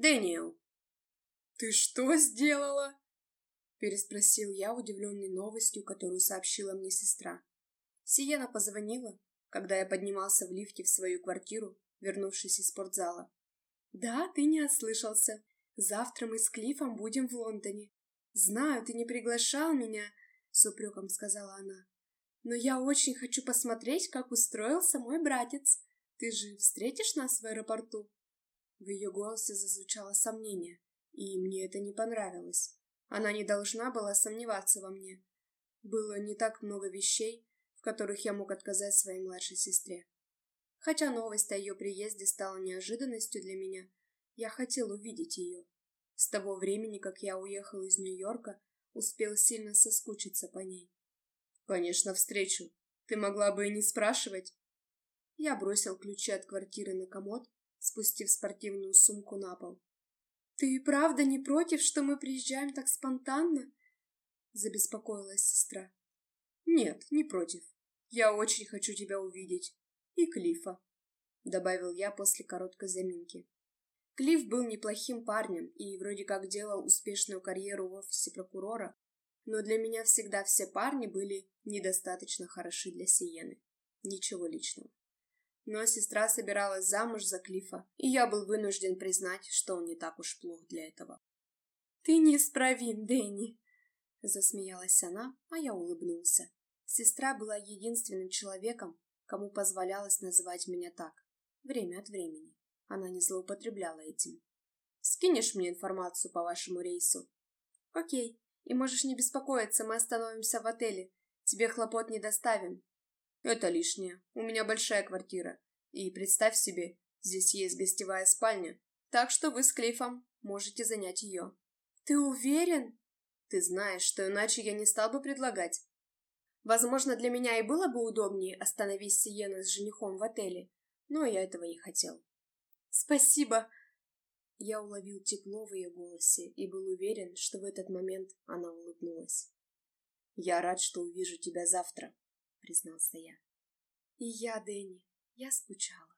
Дэниел. «Ты что сделала?» Переспросил я, удивленный новостью, которую сообщила мне сестра. Сиена позвонила, когда я поднимался в лифте в свою квартиру, вернувшись из спортзала. «Да, ты не ослышался. Завтра мы с Клифом будем в Лондоне. Знаю, ты не приглашал меня», — с упреком сказала она. «Но я очень хочу посмотреть, как устроился мой братец. Ты же встретишь нас в аэропорту?» В ее голосе зазвучало сомнение, и мне это не понравилось. Она не должна была сомневаться во мне. Было не так много вещей, в которых я мог отказать своей младшей сестре. Хотя новость о ее приезде стала неожиданностью для меня, я хотел увидеть ее. С того времени, как я уехал из Нью-Йорка, успел сильно соскучиться по ней. «Конечно, встречу. Ты могла бы и не спрашивать». Я бросил ключи от квартиры на комод спустив спортивную сумку на пол. «Ты правда не против, что мы приезжаем так спонтанно?» Забеспокоилась сестра. «Нет, не против. Я очень хочу тебя увидеть. И Клифа», — добавил я после короткой заминки. Клифф был неплохим парнем и вроде как делал успешную карьеру в офисе прокурора, но для меня всегда все парни были недостаточно хороши для Сиены. Ничего личного. Но сестра собиралась замуж за Клифа, и я был вынужден признать, что он не так уж плох для этого. «Ты неисправим, Дэнни!» Засмеялась она, а я улыбнулся. Сестра была единственным человеком, кому позволялось называть меня так, время от времени. Она не злоупотребляла этим. «Скинешь мне информацию по вашему рейсу?» «Окей, и можешь не беспокоиться, мы остановимся в отеле. Тебе хлопот не доставим, это лишнее. У меня большая квартира. И представь себе, здесь есть гостевая спальня. Так что вы с Клифом можете занять ее. Ты уверен? Ты знаешь, что иначе я не стал бы предлагать. Возможно, для меня и было бы удобнее остановить Сиена с женихом в отеле, но я этого не хотел. Спасибо. Я уловил тепло в ее голосе и был уверен, что в этот момент она улыбнулась. Я рад, что увижу тебя завтра признался я. И я, Дэнни, я скучал.